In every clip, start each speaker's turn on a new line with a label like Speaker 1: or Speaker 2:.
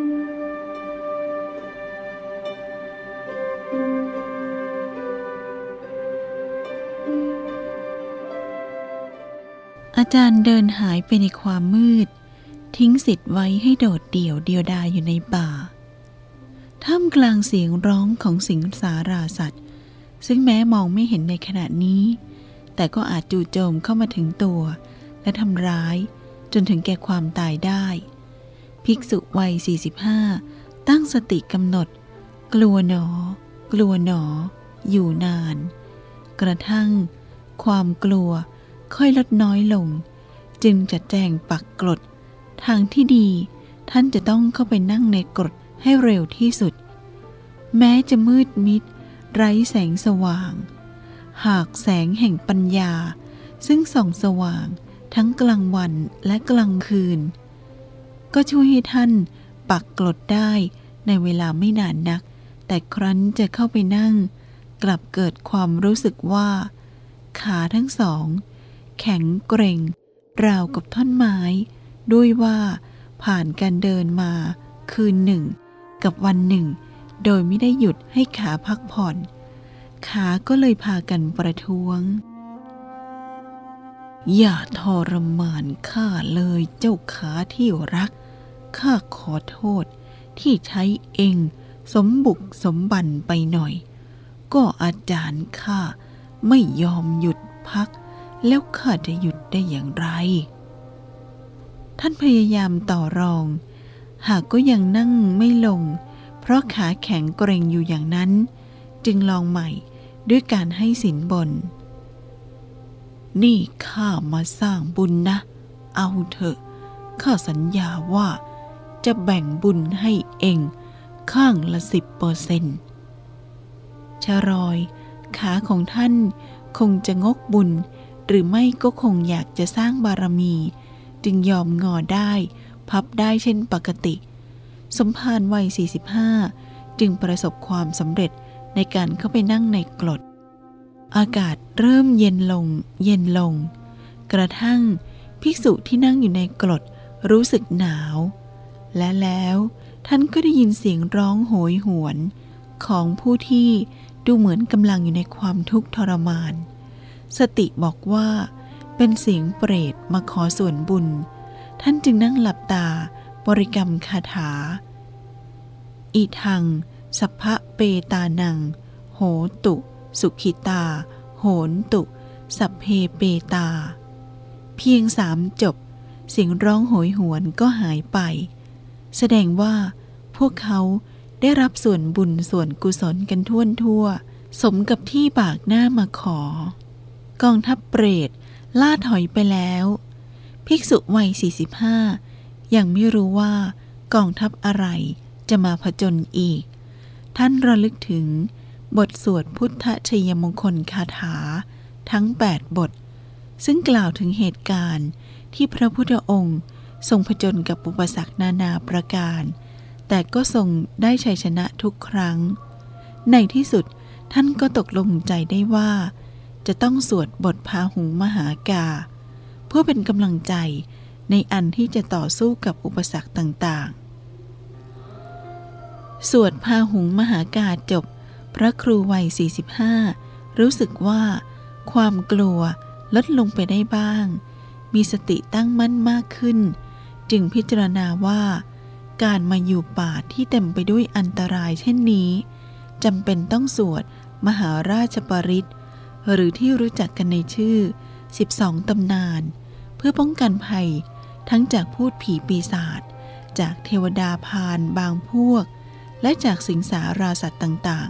Speaker 1: อาจารย์เดินหายไปในความมืด ทิ้งสิทธิ์ไว้ให้โดดเดี่ยวเดียวดายอยู่ในป่า ท่ามกลางเสียงร้องของสิงสาราสัตว์ ซึ่งแม้มองไม่เห็นในขณะนี้ แต่ก็อาจจู่โจมเข้ามาถึงตัว และทำร้ายจนถึงแก่ความตายได้ ภิกษุวัย 45 ตั้งสติกำหนด กลัวหนอ กลัวหนอ อยู่นาน กระทั่ง ความกลัวค่อยลดน้อยลง จึงจะแจงปักกรด ทางที่ดีท่านจะต้องเข้าไปนั่งในกรดให้เร็วที่สุด แม้จะมืดมิด ไร้แสงสว่าง หากแสงแห่งปัญญา ซึ่งส่องสว่างทั้งกลางวันและกลางคืน ก็ช่วยให้ท่านปักกรดได้ในเวลาไม่นานนัก แต่ครั้นจะเข้าไปนั่ง กลับเกิดความรู้สึกว่า ขาทั้งสอง แข็งเกร็ง ราวกับท่อนไม้ ด้วยว่าผ่านการเดินมาคืนหนึ่ง กับวันหนึ่ง โดยไม่ได้หยุดให้ขาพักผ่อน ขาก็เลยพากันประท้วง อย่าทรมานข้าเลยเจ้าขาที่รัก ข้าขอโทษที่ใช้เองสมบุกสมบันไปหน่อย ก็อาจารย์ข้าไม่ยอมหยุดพัก แล้วข้าจะหยุดได้อย่างไร ท่านพยายามต่อรอง หากก็ยังนั่งไม่ลง เพราะขาแข็งเกร็งอยู่อย่างนั้น จึงลองใหม่ด้วยการให้สินบน นี่ข้ามาสร้างบุญนะ เอาเถอะ ข้าสัญญาว่าจะแบ่งบุญให้เอง ข้างละสิบเปอร์เซนต์ชรอย ขาของท่านคงจะงกบุญ หรือไม่ก็คงอยากจะสร้างบารมี จึงยอมงอได้ พับได้เช่นปกติ สมภารวัย 45 จึงประสบความสำเร็จในการเข้าไปนั่งในกรด อากาศเริ่มเย็นลง เย็นลง กระทั่งภิกษุที่นั่งอยู่ในกรดรู้สึกหนาว และแล้วท่านก็ได้ยินเสียงร้องโหยหวน ของผู้ที่ดูเหมือนกำลังอยู่ในความทุกข์ทรมาน สติบอกว่าเป็นเสียงเปรตมาขอส่วนบุญ ท่านจึงนั่งหลับตาบริกรรมคาถาอีทัง สัพพะเปตานัง โหตุ สุขิตา โหนตุ สัพเพเปตา เพียงสามจบ เสียงร้องโหยหวนก็หายไป แสดงว่า พวกเขาได้รับส่วนบุญส่วนกุศลกันทั่วทั่ว สมกับที่บากหน้ามาขอ กองทัพเปรตล่าถอยไปแล้ว ภิกษุวัย 45 ยังไม่รู้ว่ากองทัพอะไรจะมาผจญอีก ท่านระลึกถึง บทสวดพุทธชยมงคลคาถา ทั้ง 8 บท ซึ่งกล่าวถึงเหตุการณ์ที่พระพุทธองค์ ทรงผจญกับอุปสรรคนานาประการ แต่ก็ทรงได้ชัยชนะทุกครั้ง ในที่สุดท่านก็ตกลงใจได้ว่า จะต้องสวดบทพาหุงมหากา เพื่อเป็นกำลังใจในอันที่จะต่อสู้กับอุปสรรคต่างๆ สวดพาหุงมหากาจบ พระครูวัย 45 รู้สึกว่า ความกลัวลดลงไปได้บ้าง มีสติตั้งมั่นมากขึ้น จึงพิจารณาว่า การมาอยู่ป่าที่เต็มไปด้วยอันตรายเช่นนี้จำเป็นต้องสวดมหาราชปริตหรือที่รู้จักกันในชื่อ 12 ตำนาน เพื่อป้องกันภัย ทั้งจากพูดผีปีศาจจากเทวดาพานบางพวก และจากสิงสาราสัตว์ต่าง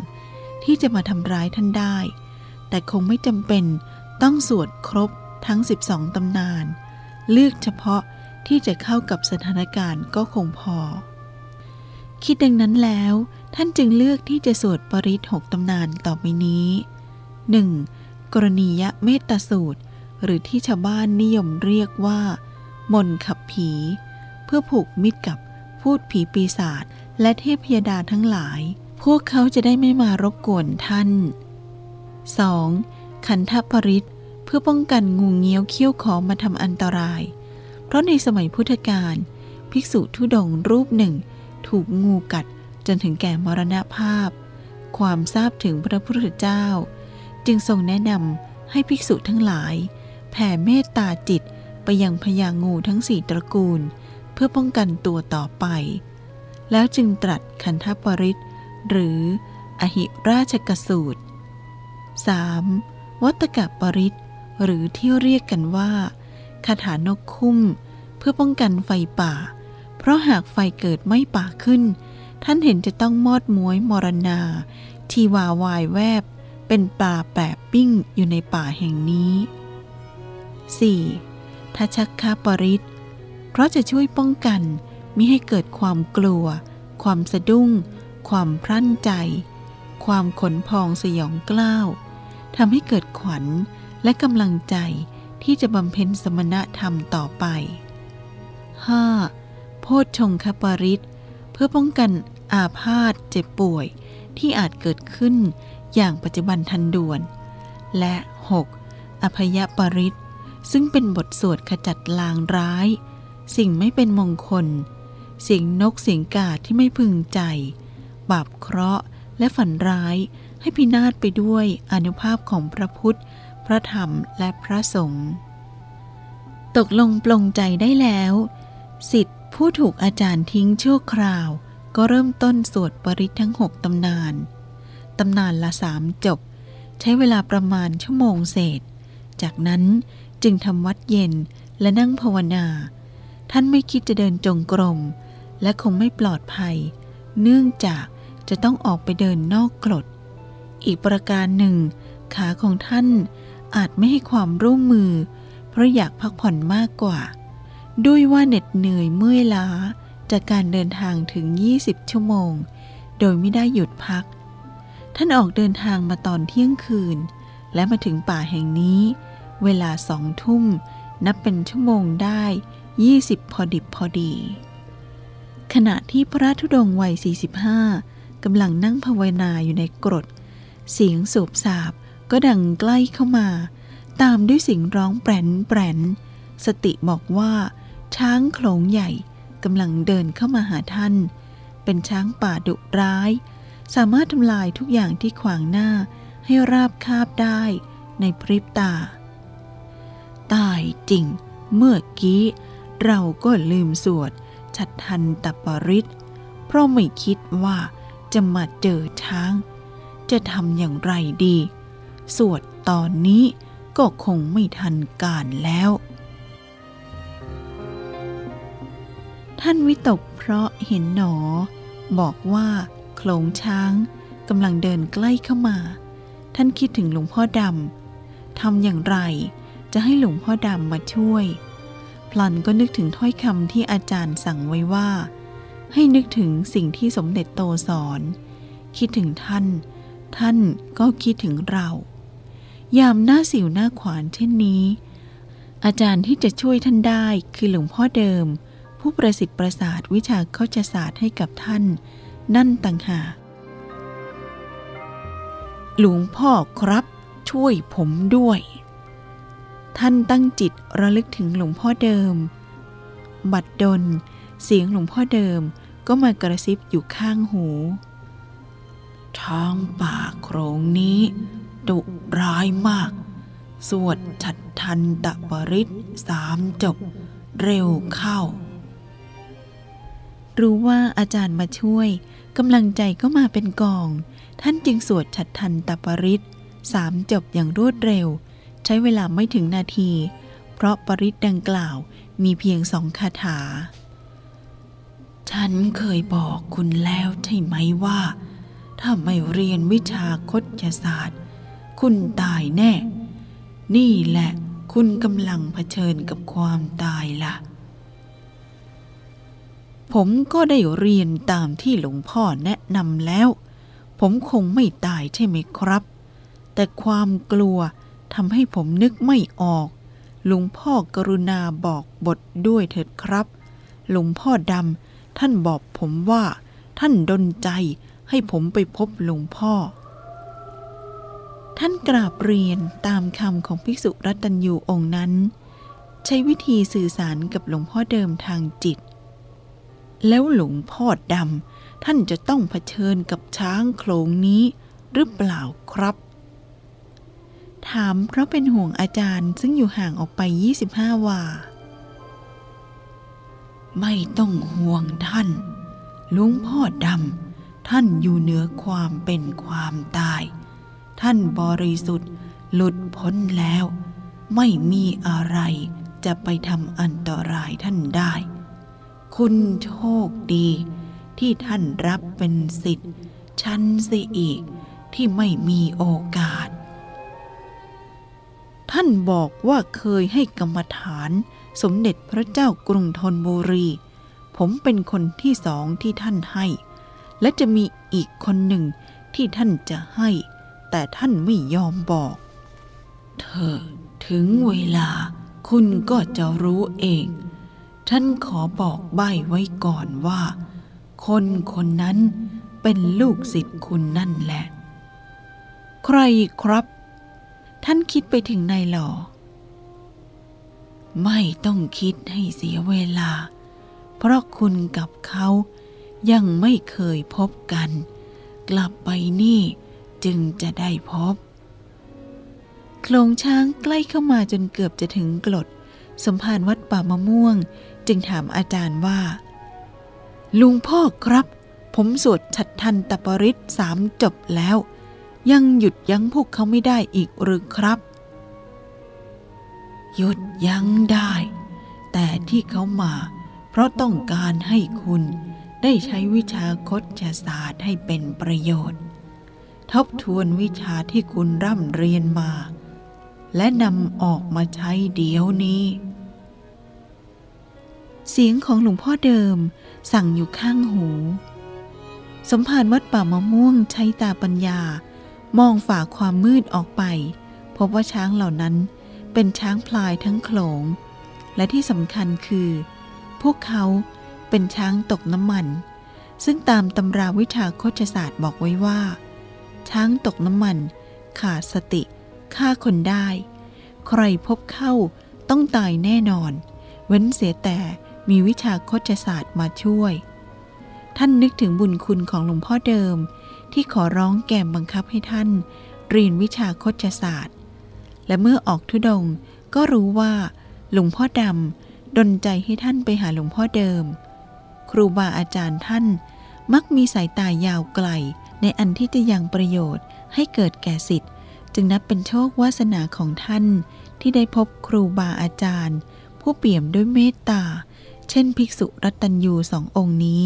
Speaker 1: ที่จะมาทำร้ายท่านได้ แต่คงไม่จำเป็นต้องสวดครบทั้ง 12 ตำนาน เลือกเฉพาะที่จะเข้ากับสถานการณ์ก็คงพอ คิดดังนั้นแล้ว ท่านจึงเลือกที่จะสวดปริศหกตำนานต่อไปนี้ 1. กรณียะเมตตาสูตร หรือที่ชาวบ้านนิยมเรียกว่า มนขับผี เพื่อผูกมิตรกับพูดผีปีศาจและเทพยดาทั้งหลาย พวกเขาจะได้ไม่มารบกวนท่าน 2. ขันธปริศเพื่อป้องกันงูเงี้ยวเขี้ยวขอมาทำอันตราย เพราะในสมัยพุทธกาลภิกษุทุดงรูปหนึ่ง ถูกงูกัดจนถึงแก่มรณภาพ ความทราบถึงพระพุทธเจ้า จึงทรงแนะนำให้ภิกษุทั้งหลาย แผ่เมตตาจิตไปยังพญางูทั้งสี่ตระกูล เพื่อป้องกันตัวต่อไป แล้วจึงตรัสคันธปริต หรืออหิราชกสูตร 3. วัตกะปริตหรือที่เรียกกันว่าคาถานกคุ้ม เพื่อป้องกันไฟป่า เพราะหากไฟเกิดไม่ป่าขึ้น ท่านเห็นจะต้องมอดม้วยมรณา ทีวาวายแวบ เป็นป่าแปบปิ้งอยู่ในป่าแห่งนี้ 4. ทัชักคาปริตเพราะจะช่วยป้องกันมิให้เกิดความกลัว ความสะดุ้ง ความพรั่นใจ ความขนพองสยองกล้าวทำให้เกิดขวัญและกำลังใจที่จะบำเพ็ญสมณธรรมต่อไป 5. โพชฌงคปริตเพื่อป้องกันอาพาธเจ็บป่วยที่อาจเกิดขึ้นอย่างปัจจุบันทันด่วน และ 6. อภยปริตซึ่งเป็นบทสวดขจัดลางร้าย สิ่งไม่เป็นมงคล เสียงนกเสียงกาที่ไม่พึงใจ บาปเคราะห์ และฝันร้ายให้พินาศไปด้วยอนุภาพของพระพุทธ พระธรรมและพระสงฆ์ตกลงปลงใจได้แล้วสิทธิ์ผู้ถูกอาจารย์ทิ้งชั่วคราว ก็เริ่มต้นสวดปริตทั้งหกตำนาน ตำนานละสามจบ ใช้เวลาประมาณชั่วโมงเศษ จากนั้นจึงทำวัดเย็นและนั่งภาวนา ท่านไม่คิดจะเดินจงกรม และคงไม่ปลอดภัย เนื่องจาก จะต้องออกไปเดินนอกกรด อีกประการหนึ่ง ขาของท่านอาจไม่ให้ความร่วมมือ เพราะอยากพักผ่อนมากกว่า ด้วยว่าเหน็ดเหนื่อยเมื่อยล้าจากการเดินทางถึง 20 ชั่วโมง โดยไม่ได้หยุดพัก ท่านออกเดินทางมาตอนเที่ยงคืน และมาถึงป่าแห่งนี้ เวลาสองทุ่ม นับเป็นชั่วโมงได้ 20 พอดิบพอดี ขณะที่พระธุดงค์วัย 45 กำลังนั่งภาวนาอยู่ในกรด เสียงสูบสาบก็ดังใกล้เข้ามา ตามด้วยเสียงร้องแปรนแปรนสติบอกว่า ช้างโขลงใหญ่กำลังเดินเข้ามาหาท่าน เป็นช้างป่าดุร้าย สามารถทำลายทุกอย่างที่ขวางหน้าให้ราบคาบได้ในพริบตา ตายจริง เมื่อกี้ เราก็ลืมสวดชัดทันตปริตเพราะไม่คิดว่า จะมาเจอช้าง จะทำอย่างไรดี สวดตอนนี้ก็คงไม่ทันการแล้ว ท่านวิตกเพราะเห็นหนอ บอกว่าโขลงช้างกำลังเดินใกล้เข้ามา ท่านคิดถึงหลวงพ่อดำทำอย่างไรจะให้หลวงพ่อดำมาช่วย พลันก็นึกถึงถ้อยคำที่อาจารย์สั่งไว้ว่า ให้นึกถึงสิ่งที่สมเด็จโตสอน คิดถึงท่าน ท่านก็คิดถึงเรา ยามหน้าสิวหน้าขวานเช่นนี้ อาจารย์ที่จะช่วยท่านได้คือหลวงพ่อเดิม ผู้ประสิทธิ์ประสาทวิชาเข้าศาสตร์ให้กับท่าน นั่นต่างหากหลวงพ่อครับ ช่วยผมด้วย ท่านตั้งจิตระลึกถึงหลวงพ่อเดิม บัดดลเสียงหลวงพ่อเดิม ก็มากระซิบอยู่ข้างหู ท้องป่าโครงนี้ดุร้ายมาก สวดฉัดทันตะปริศสามจบ เร็วเข้า รู้ว่าอาจารย์มาช่วยกำลังใจก็มาเป็นกอง ท่านจึงสวดฉัดทันตะปริศสามจบอย่างรวดเร็ว ใช้เวลาไม่ถึงนาที เพราะปริศดังกล่าวมีเพียงสองคาถา ฉันเคยบอกคุณแล้วใช่ไหมว่า ถ้าไม่เรียนวิชาคตศาสตร์ คุณตายแน่ นี่แหละคุณกำลังเผชิญกับความตายละ่ะ ผมก็ได้เรียนตามที่หลวงพ่อแนะนำแล้ว ผมคงไม่ตายใช่ไหมครับ แต่ความกลัวทำให้ผมนึกไม่ออก หลวงพ่อกรุณาบอกบทด้วยเถิดครับ หลวงพ่อดำ ท่านบอกผมว่า ท่านดนใจให้ผมไปพบหลวงพ่อ ท่านกราบเรียนตามคำของภิกษุรัตัญยูองค์นั้น ใช้วิธีสื่อสารกับหลวงพ่อเดิมทางจิต แล้วหลวงพ่อดำท่านจะต้องเผชิญกับช้างโขลงนี้หรือเปล่าครับ ถามเพราะเป็นห่วงอาจารย์ซึ่งอยู่ห่างออกไป 25 วา ไม่ต้องห่วงท่านลวงพ่อดำท่านอยู่เหนือความเป็นความตาย ท่านบริสุทธิ์หลุดพ้นแล้ว ไม่มีอะไรจะไปทำอันตรายท่านได้ คุณโชคดีที่ท่านรับเป็นสิทธิ์ ชั้นสียอีกที่ไม่มีโอกาส ท่านบอกว่าเคยให้กรรมฐาน สมเด็จพระเจ้ากรุงธนบุรี ผมเป็นคนที่สองที่ท่านให้ และจะมีอีกคนหนึ่งที่ท่านจะให้ แต่ท่านไม่ยอมบอก เธอถึงเวลาคุณก็จะรู้เองฉันขอบอกใบ้ไว้ก่อนว่า คนคนนั้นเป็นลูกศิษย์คุณนั่นแหละ ใครครับ ท่านคิดไปถึงนายหล่อไม่ต้องคิดให้เสียเวลา เพราะคุณกับเขายังไม่เคยพบกัน กลับไปนี่จึงจะได้พบ โคลงช้างใกล้เข้ามาจนเกือบจะถึงกรดสมภารวัดป่ามะม่วง จึงถามอาจารย์ว่า ลุงพ่อครับ ผมสวดฉัดทันตปริศสามจบแล้ว ยังหยุดยั้งพวกเขาไม่ได้อีกหรือครับ หยุดยั้งได้ แต่ที่เขามา เพราะต้องการให้คุณได้ใช้วิชาคดศาสตร์ให้เป็นประโยชน์ ทบทวนวิชาที่คุณร่ำเรียนมา และนำออกมาใช้เดี๋ยวนี้ เสียงของหลวงพ่อเดิมสั่งอยู่ข้างหู สมภารวัดป่ามะม่วงใช้ตาปัญญา มองฝ่าความมืดออกไป พบว่าช้างเหล่านั้นเป็นช้างพลายทั้งโขลง และที่สำคัญคือ พวกเขาเป็นช้างตกน้ำมัน ซึ่งตามตำราวิชาโคชศาสตร์บอกไว้ว่า ช้างตกน้ำมัน ขาดสติฆ่าคนได้ ใครพบเข้าต้องตายแน่นอน เว้นเสียแต่มีวิชาโคชศาสตร์มาช่วย ท่านนึกถึงบุญคุณของหลวงพ่อเดิม ที่ขอร้องแก่บังคับให้ท่านเรียนวิชาโคชศาสตร์ และเมื่อออกทุดงก็รู้ว่า หลวงพ่อดำดนใจให้ท่านไปหาหลวงพ่อเดิม ครูบาอาจารย์ท่าน มักมีสายตายาวไกล ในอันที่จะยังประโยชน์ให้เกิดแก่สิทธิ์จึงนับเป็นโชควาสนาของท่านที่ได้พบครูบาอาจารย์ ผู้เปี่ยมด้วยเมตตา เช่น ภิกษุรัตัญยูสององค์นี้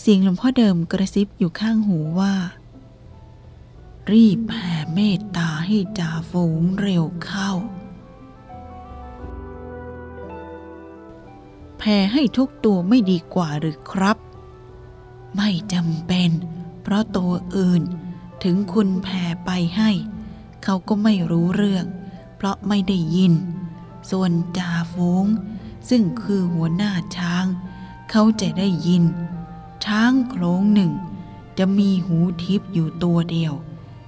Speaker 1: เสียงหลวงพ่อเดิมกระซิบอยู่ข้างหูว่า รีบแผ่เมตตาให้จ่าฝูงเร็วเข้า แผ่ให้ทุกตัวไม่ดีกว่าหรือครับ ไม่จำเป็น เพราะตัวอื่นถึงคุณแผ่ไปให้ เขาก็ไม่รู้เรื่อง เพราะไม่ได้ยิน ส่วนจ่าฝูงซึ่งคือหัวหน้าช้าง เขาจะได้ยิน ช้างโคลงหนึ่ง จะมีหูทิพย์อยู่ตัวเดียว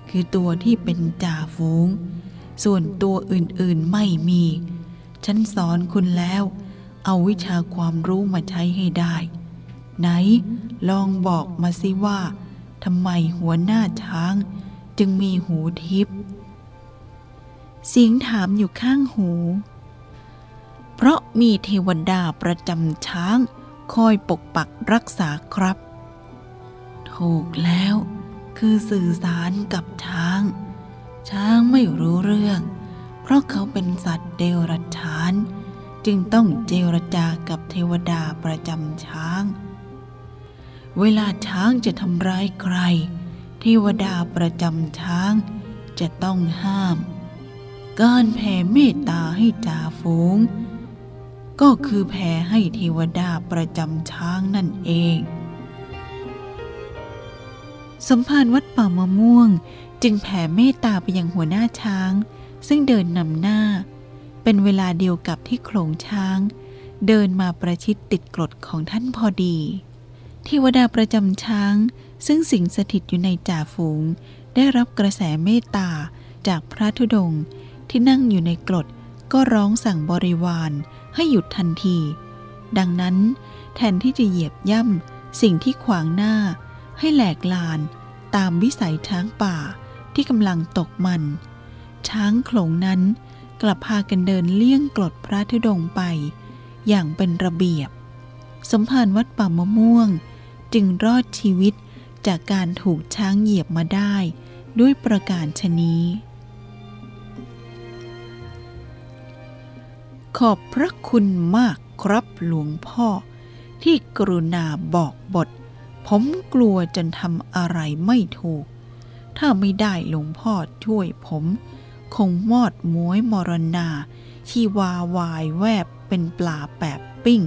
Speaker 1: คือตัวที่เป็นจ่าฝูง ส่วนตัวอื่นๆไม่มี ฉันสอนคุณแล้ว เอาวิชาความรู้มาใช้ให้ได้ ไหนลองบอกมาสิว่าทำไมหัวหน้าช้างจึงมีหูทิพย์เสียงถามอยู่ข้างหู เพราะมีเทวดาประจำช้าง คอยปกปักรักษาครับ ถูกแล้วคือสื่อสารกับช้าง ช้างไม่รู้เรื่อง เพราะเขาเป็นสัตว์เดรัจฉาน จึงต้องเจรจากับเทวดาประจำช้าง เวลาช้างจะทำร้ายใคร เทวดาประจำช้างจะต้องห้าม การแผ่เมตตาให้จ่าฝูง ก็คือแผ่ให้เทวดาประจำช้างนั่นเองสมภารวัดป่ามะม่วงจึงแผ่เมตตาไปยังหัวหน้าช้าง ซึ่งเดินนำหน้า เป็นเวลาเดียวกับที่โขลงช้าง เดินมาประชิดติดกรดของท่านพอดี เทวดาประจำช้าง ซึ่งสิงสถิตอยู่ในจ่าฝูง ได้รับกระแสเมตตาจากพระธุดงค์ที่นั่งอยู่ในกรดก็ร้องสั่งบริวาร ให้หยุดทันที ดังนั้นแทนที่จะเหยียบย่ำสิ่งที่ขวางหน้า ให้แหลกลานตามวิสัยช้างป่าที่กำลังตกมัน ช้างโขลงนั้นกลับพากันเดินเลี่ยงกรดพระธุดงไป อย่างเป็นระเบียบ สมภารวัดป่ามะม่วง จึงรอดชีวิตจากการถูกช้างเหยียบมาได้ด้วยประการชนี้ ขอบพระคุณมากครับหลวงพ่อ ที่กรุณาบอกบท ผมกลัวจนทำอะไรไม่ถูก ถ้าไม่ได้หลวงพ่อช่วยผม คงมอดม้วยมรณา ชีวาวายแวบเป็นปลาแปบปิ้ง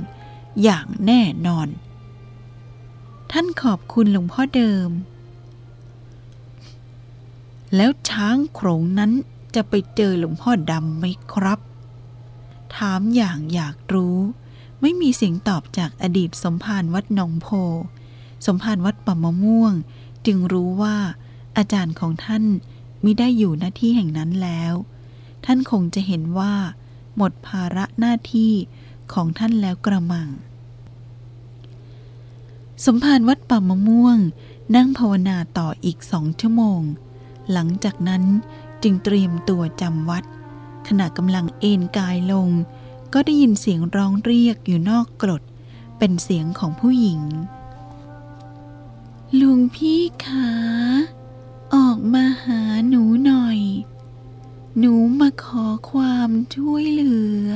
Speaker 1: อย่างแน่นอน ท่านขอบคุณหลวงพ่อเดิม แล้วช้างโขงนั้นจะไปเจอหลวงพ่อดำไหมครับ ถามอย่างอยากรู้ ไม่มีเสียงตอบจากอดีตสมภารวัดหนองโพ สมภารวัดป่ามะม่วง จึงรู้ว่า อาจารย์ของท่านมิได้อยู่หน้าที่แห่งนั้นแล้ว ท่านคงจะเห็นว่า หมดภาระหน้าที่ของท่านแล้วกระมัง สมภารวัดป่ามะม่วง นั่งภาวนาต่ออีกสองชั่วโมง หลังจากนั้นจึงเตรียมตัวจำวัด ขณะกำลังเอนกายลง ก็ได้ยินเสียงร้องเรียกอยู่นอกกรด เป็นเสียงของผู้หญิง ลุงพี่ขา ออกมาหาหนูหน่อย หนูมาขอความช่วยเหลือ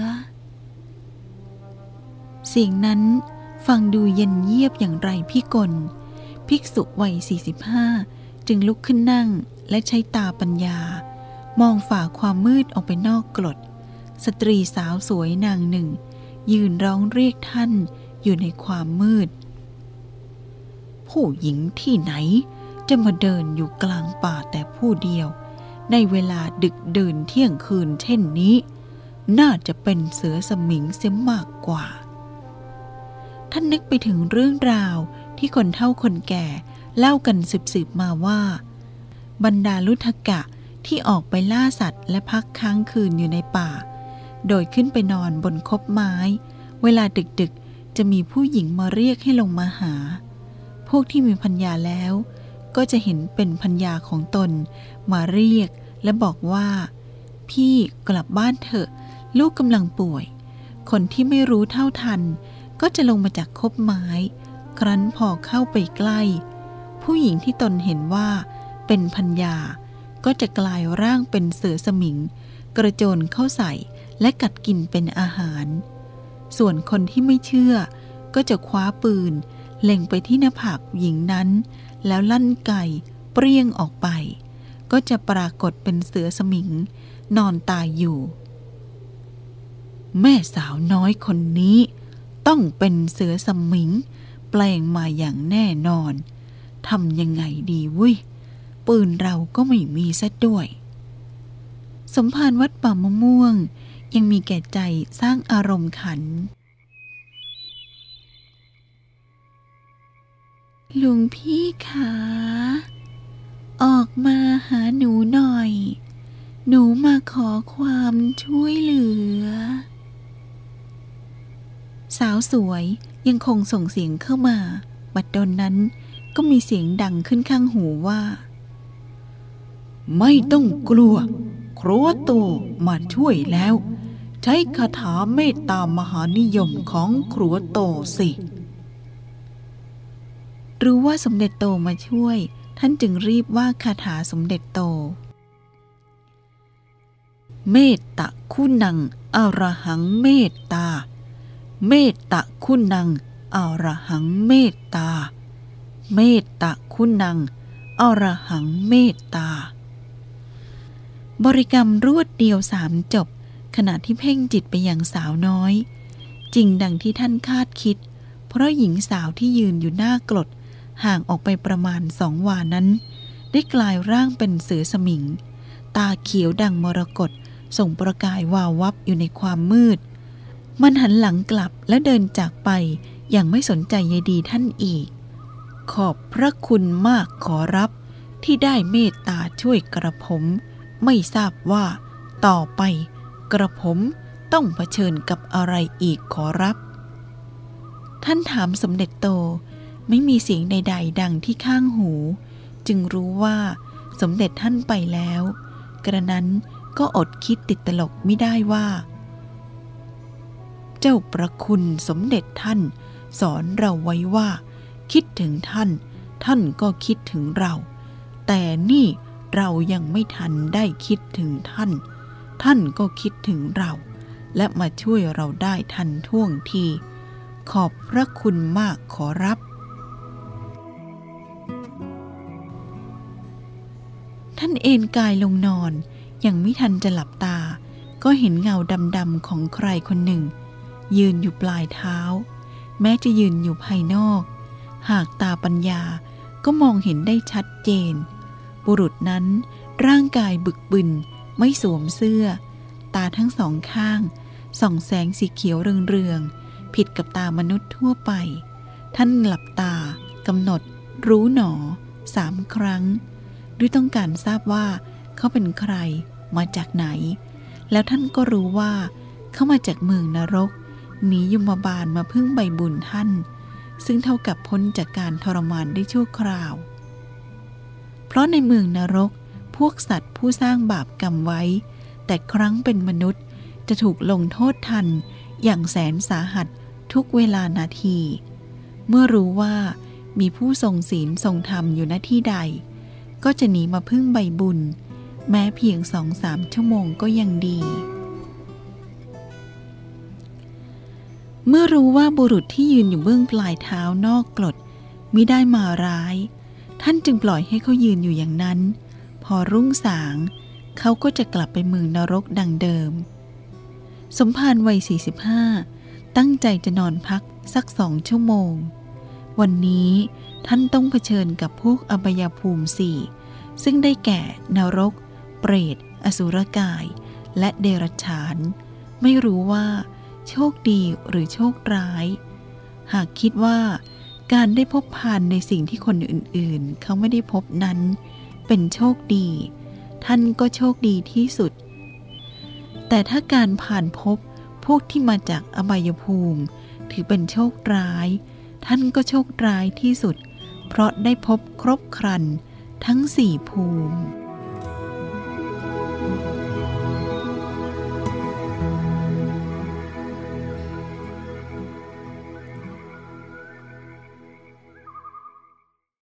Speaker 1: เสียงนั้นฟังดูเย็นเยียบอย่างไรพี่กลภิกษุวัย 45 จึงลุกขึ้นนั่งและใช้ตาปัญญา มองฝ่าความมืดออกไปนอกกรด สตรีสาวสวยนางหนึ่ง ยืนร้องเรียกท่านอยู่ในความมืด ผู้หญิงที่ไหนจะมาเดินอยู่กลางป่าแต่ผู้เดียว ในเวลาดึกเดินเที่ยงคืนเช่นนี้ น่าจะเป็นเสือสมิงเสียมากกว่า ท่านนึกไปถึงเรื่องราวที่คนเฒ่าคนแก่เล่ากันสืบๆมาว่า บรรดาลุทกะ ที่ออกไปล่าสัตว์และพักค้างคืนอยู่ในป่า โดยขึ้นไปนอนบนคบไม้ เวลาดึกๆ จะมีผู้หญิงมาเรียกให้ลงมาหา พวกที่มีพัญญาแล้ว ก็จะเห็นเป็นพัญญาของตน มาเรียกและบอกว่า พี่กลับบ้านเถอะ ลูกกำลังป่วย คนที่ไม่รู้เท่าทัน ก็จะลงมาจากคบไม้ ครั้นพอเข้าไปใกล้ ผู้หญิงที่ตนเห็นว่าเป็นพัญญา ก็จะกลายร่างเป็นเสือสมิง กระโจนเข้าใส่และกัดกินเป็นอาหาร ส่วนคนที่ไม่เชื่อ ก็จะคว้าปืน เล็งไปที่หน้าผากหญิงนั้น แล้วลั่นไก่เปรี้ยงออกไป ก็จะปรากฏเป็นเสือสมิง นอนตายอยู่ แม่สาวน้อยคนนี้ ต้องเป็นเสือสมิง แปลงมาอย่างแน่นอนทำยังไงดีวุ้ย ปืนเราก็ไม่มีซะด้วย สมภารวัดป่ามะม่วง ยังมีแก่ใจสร้างอารมณ์ขัน ลุงพี่ขาออกมาหาหนูหน่อย หนูมาขอความช่วยเหลือ สาวสวยยังคงส่งเสียงเข้ามา บัดดลนั้นก็มีเสียงดังขึ้นข้างหูว่า ไม่ต้องกลัว ครัวโตมาช่วยแล้ว ใช้คาถาเมตตามหานิยมของครัวโตสิ รู้ว่าสมเด็จโตมาช่วย ท่านจึงรีบว่าคาถาสมเด็จโต เมตตะคุณังอรหังเมตตา เมตตะคุณังอรหังเมตตา เมตตะคุณังอรหังเมตตา บริกรรมรวดเดียวสามจบ ขณะที่เพ่งจิตไปอย่างสาวน้อย จริงดังที่ท่านคาดคิด เพราะหญิงสาวที่ยืนอยู่หน้ากรดห่างออกไปประมาณสองวานั้น ได้กลายร่างเป็นเสือสมิง ตาเขียวดังมรกตส่งประกายวาววับอยู่ในความมืด มันหันหลังกลับและเดินจากไปอย่างไม่สนใจใยดีท่านอีก ขอบพระคุณมากขอรับที่ได้เมตตาช่วยกระผม ไม่ทราบว่า ต่อไปกระผมต้องเผชิญกับอะไรอีกขอรับ ท่านถามสมเด็จโตไม่มีเสียงใด ๆ ดังที่ข้างหู จึงรู้ว่าสมเด็จท่านไปแล้ว กระนั้นก็อดคิดติดตลกไม่ได้ว่า เจ้าประคุณสมเด็จท่าน สอนเราไว้ว่า คิดถึงท่าน ท่านก็คิดถึงเรา แต่นี่ เรายังไม่ทันได้คิดถึงท่าน ท่านก็คิดถึงเรา และมาช่วยเราได้ทันท่วงที ขอบพระคุณมากขอรับ ท่านเอนกายลงนอน ยังไม่ทันจะหลับตา ก็เห็นเงาดำๆของใครคนหนึ่ง ยืนอยู่ปลายเท้า แม้จะยืนอยู่ภายนอก หากตาปัญญาก็มองเห็นได้ชัดเจน บุรุษนั้นร่างกายบึกบึน ไม่สวมเสื้อ ตาทั้งสองข้าง ส่องแสงสีเขียวเรืองๆ ผิดกับตามนุษย์ทั่วไป ท่านหลับตากำหนด รู้หนอสามครั้ง ด้วยต้องการทราบว่า เขาเป็นใครมาจากไหน แล้วท่านก็รู้ว่า เขามาจากเมืองนรกหนียมบาลมาพึ่งใบบุญท่าน ซึ่งเท่ากับพ้นจากการทรมานได้ชั่วคราว เพราะในเมืองนรกพวกสัตว์ผู้สร้างบาปกรรมไว้ แต่ครั้งเป็นมนุษย์จะถูกลงโทษทัน อย่างแสนสาหัสทุกเวลานาที เมื่อรู้ว่ามีผู้ทรงศีลทรงธรรมอยู่ณที่ใด ก็จะหนีมาพึ่งใบบุญ แม้เพียงสองสามชั่วโมงก็ยังดี เมื่อรู้ว่าบุรุษที่ยืนอยู่เบื้องปลายเท้านอกกรดมิได้มาร้าย ท่านจึงปล่อยให้เขายืนอยู่อย่างนั้น พอรุ่งสาง เขาก็จะกลับไปเมืองนรกดังเดิม สมภารวัย 45 ตั้งใจจะนอนพักสักสองชั่วโมง วันนี้ท่านต้องเผชิญกับพวกอบายภูมิสี่ซึ่งได้แก่นรก เปรต อสุรกาย และเดรัจฉาน ไม่รู้ว่า โชคดีหรือโชคร้าย หากคิดว่า การได้พบผ่านในสิ่งที่คนอื่นๆ เขาไม่ได้พบนั้น เป็นโชคดี ท่านก็โชคดีที่สุด แต่ถ้าการผ่านพบพวกที่มาจากอบายภูมิ ถือเป็นโชคร้าย ท่านก็โชคร้ายที่สุด เพราะได้พบครบครันทั้งสี่ภูมิ